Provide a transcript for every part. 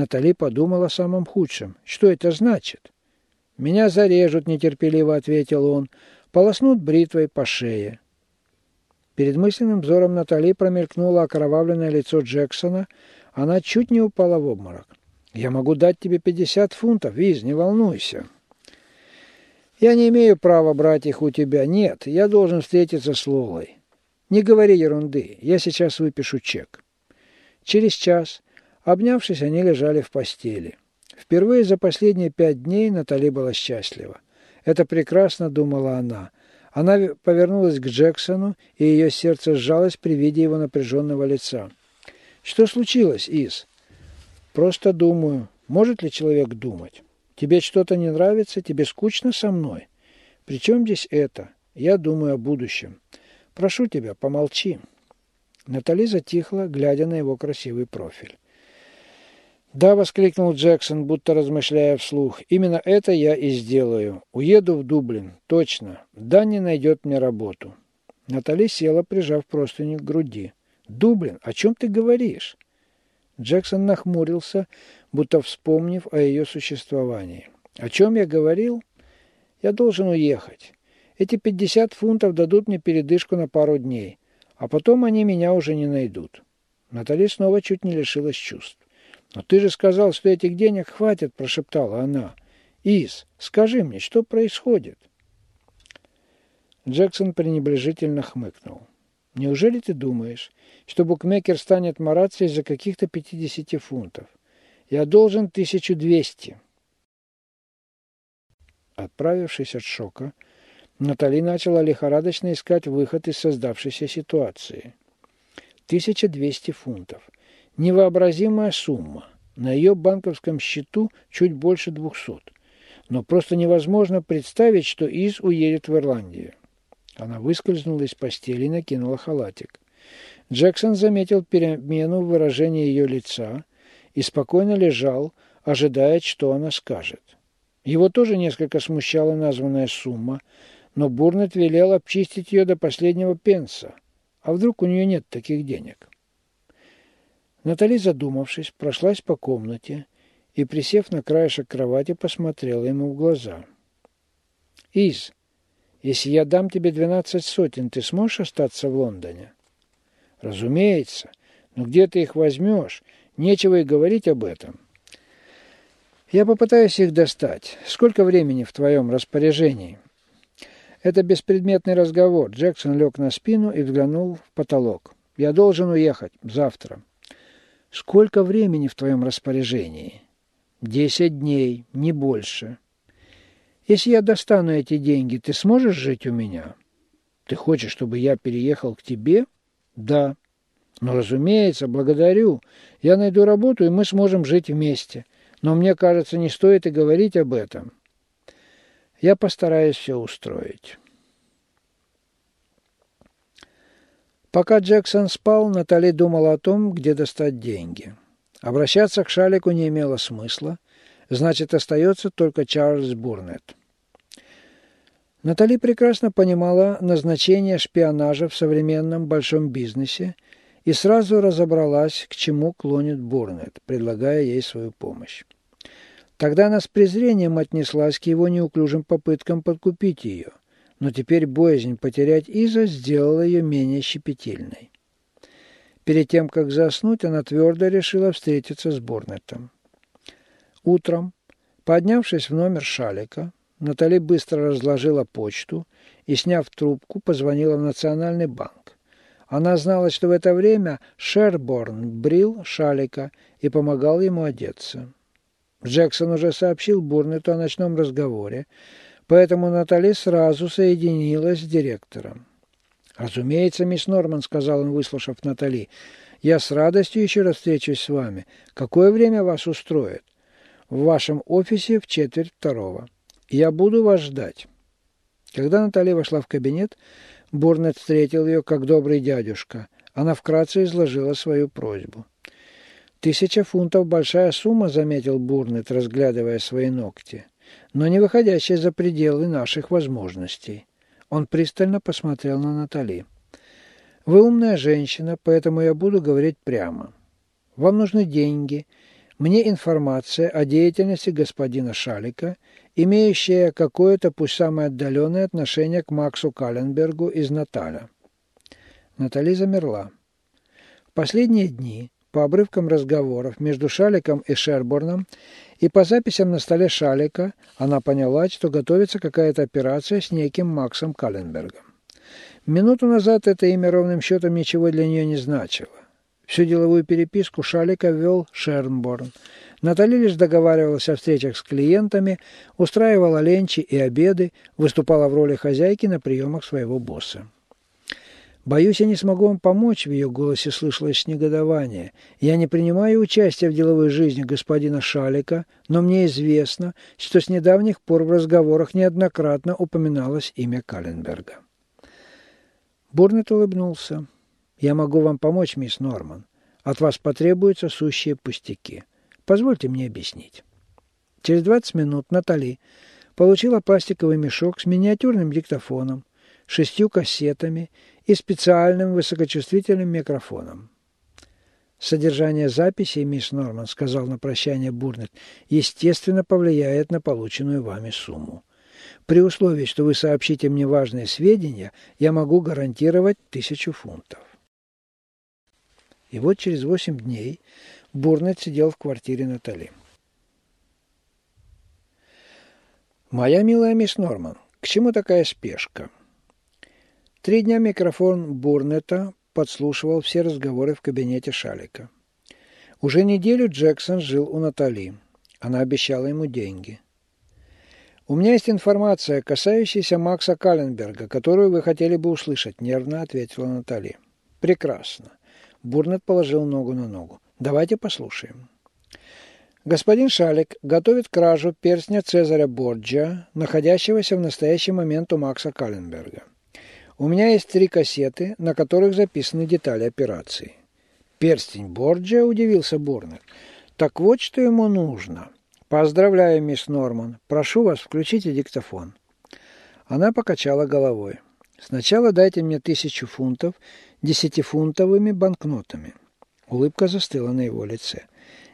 Натали подумала о самом худшем. Что это значит? «Меня зарежут», – нетерпеливо ответил он. «Полоснут бритвой по шее». Перед мысленным взором Натали промелькнуло окровавленное лицо Джексона. Она чуть не упала в обморок. «Я могу дать тебе пятьдесят фунтов, Виз, не волнуйся». «Я не имею права брать их у тебя. Нет, я должен встретиться с Лолой. Не говори ерунды, я сейчас выпишу чек». Через час, обнявшись, они лежали в постели. Впервые за последние пять дней Натали была счастлива. Это прекрасно думала она. Она повернулась к Джексону, и ее сердце сжалось при виде его напряженного лица. «Что случилось, Из?» «Просто думаю. Может ли человек думать? Тебе что-то не нравится? Тебе скучно со мной? Причем здесь это? Я думаю о будущем. Прошу тебя, помолчи». Натали затихла, глядя на его красивый профиль. «Да», — воскликнул Джексон, будто размышляя вслух, — «именно это я и сделаю. Уеду в Дублин. Точно. Данни найдет мне работу». Натали села, прижав простыню к груди. «Дублин? О чем ты говоришь?» Джексон нахмурился, будто вспомнив о ее существовании. «О чем я говорил? Я должен уехать. Эти пятьдесят фунтов дадут мне передышку на пару дней, а потом они меня уже не найдут». Натали снова чуть не лишилась чувств. «Но ты же сказал, что этих денег хватит», – прошептала она. «Из, скажи мне, что происходит?» Джексон пренебрежительно хмыкнул. «Неужели ты думаешь, что букмекер станет мараться из-за каких-то 50 фунтов? Я должен 1200». Отправившись от шока, Натали начала лихорадочно искать выход из создавшейся ситуации. 1200 фунтов – Невообразимая сумма. На ее банковском счету чуть больше двухсот. Но просто невозможно представить, что Из уедет в Ирландию. Она выскользнула из постели и накинула халатик. Джексон заметил перемену в выражении ее лица и спокойно лежал, ожидая, что она скажет. Его тоже несколько смущала названная сумма, но Бурнет велел обчистить ее до последнего пенса. А вдруг у нее нет таких денег? Натали, задумавшись, прошлась по комнате и, присев на краешек кровати, посмотрела ему в глаза. «Из, если я дам тебе двенадцать сотен, ты сможешь остаться в Лондоне?» «Разумеется. Но где ты их возьмешь? Нечего и говорить об этом». «Я попытаюсь их достать. Сколько времени в твоем распоряжении?» Это беспредметный разговор. Джексон лег на спину и взглянул в потолок. «Я должен уехать. Завтра». Сколько времени в твоем распоряжении? Десять дней, не больше. Если я достану эти деньги, ты сможешь жить у меня? Ты хочешь, чтобы я переехал к тебе? Да. Ну, разумеется, благодарю. Я найду работу, и мы сможем жить вместе. Но мне кажется, не стоит и говорить об этом. Я постараюсь все устроить. Пока Джексон спал, Натали думала о том, где достать деньги. Обращаться к Шалику не имело смысла, значит, остается только Чарльз Бурнет. Натали прекрасно понимала назначение шпионажа в современном большом бизнесе и сразу разобралась, к чему клонит Бурнет, предлагая ей свою помощь. Тогда она с презрением отнеслась к его неуклюжим попыткам подкупить ее но теперь боязнь потерять Иза сделала ее менее щепетильной. Перед тем, как заснуть, она твердо решила встретиться с Борнетом. Утром, поднявшись в номер Шалика, Натали быстро разложила почту и, сняв трубку, позвонила в Национальный банк. Она знала, что в это время Шерборн брил Шалика и помогал ему одеться. Джексон уже сообщил Бурнету о ночном разговоре, Поэтому Натали сразу соединилась с директором. «Разумеется, мисс Норман», — сказал он, выслушав Натали, — «я с радостью еще раз встречусь с вами. Какое время вас устроит?» «В вашем офисе в четверть второго. Я буду вас ждать». Когда Натали вошла в кабинет, Бурнет встретил ее как добрый дядюшка. Она вкратце изложила свою просьбу. «Тысяча фунтов – большая сумма», – заметил Бурнет, разглядывая свои ногти но не выходящая за пределы наших возможностей. Он пристально посмотрел на Натали. «Вы умная женщина, поэтому я буду говорить прямо. Вам нужны деньги. мне информация о деятельности господина Шалика, имеющая какое-то, пусть самое отдаленное отношение к Максу Калленбергу из Наталя. Натали замерла. В последние дни, по обрывкам разговоров между Шаликом и Шерборном и по записям на столе Шалика, она поняла, что готовится какая-то операция с неким Максом Калленбергом. Минуту назад это имя ровным счетом ничего для нее не значило. Всю деловую переписку Шалика вел Шернборн. Натали лишь договаривалась о встречах с клиентами, устраивала ленчи и обеды, выступала в роли хозяйки на приемах своего босса. «Боюсь, я не смогу вам помочь», — в ее голосе слышалось негодование. «Я не принимаю участия в деловой жизни господина Шалика, но мне известно, что с недавних пор в разговорах неоднократно упоминалось имя Калленберга». Бурнет улыбнулся. «Я могу вам помочь, мисс Норман. От вас потребуются сущие пустяки. Позвольте мне объяснить». Через 20 минут Натали получила пластиковый мешок с миниатюрным диктофоном, шестью кассетами и специальным высокочувствительным микрофоном. Содержание записи, мисс Норман, сказал на прощание Бурнет, естественно повлияет на полученную вами сумму. При условии, что вы сообщите мне важные сведения, я могу гарантировать тысячу фунтов. И вот через восемь дней Бурнет сидел в квартире Натали. «Моя милая мисс Норман, к чему такая спешка?» Три дня микрофон Бурнета подслушивал все разговоры в кабинете Шалика. Уже неделю Джексон жил у Натали. Она обещала ему деньги. «У меня есть информация, касающаяся Макса Калленберга, которую вы хотели бы услышать», – нервно ответила Натали. «Прекрасно». Бурнет положил ногу на ногу. «Давайте послушаем». Господин Шалик готовит кражу перстня Цезаря Борджа, находящегося в настоящий момент у Макса Калленберга. У меня есть три кассеты, на которых записаны детали операции. Перстень Борджа, удивился Бурнет. Так вот, что ему нужно. Поздравляю, мисс Норман. Прошу вас, включите диктофон. Она покачала головой. Сначала дайте мне тысячу фунтов десятифунтовыми банкнотами. Улыбка застыла на его лице.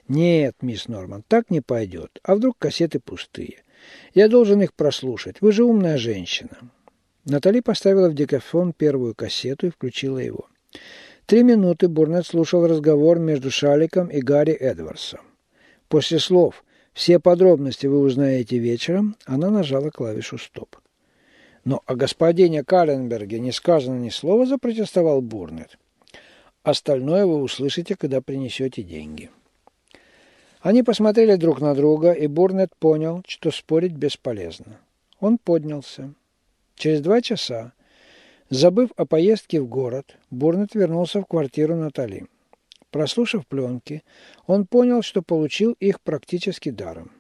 «Нет, мисс Норман, так не пойдет. А вдруг кассеты пустые? Я должен их прослушать. Вы же умная женщина». Натали поставила в диктофон первую кассету и включила его. Три минуты Бурнет слушал разговор между Шаликом и Гарри Эдвардсом. После слов «Все подробности вы узнаете вечером», она нажала клавишу «Стоп». «Но о господине Каленберге не сказано ни слова», – запротестовал Бурнет. «Остальное вы услышите, когда принесете деньги». Они посмотрели друг на друга, и Бурнет понял, что спорить бесполезно. Он поднялся. Через два часа, забыв о поездке в город, Бурнет вернулся в квартиру Натали. Прослушав пленки, он понял, что получил их практически даром.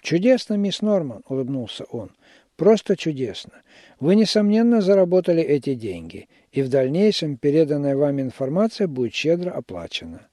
«Чудесно, мисс Норман», — улыбнулся он. «Просто чудесно. Вы, несомненно, заработали эти деньги, и в дальнейшем переданная вам информация будет щедро оплачена».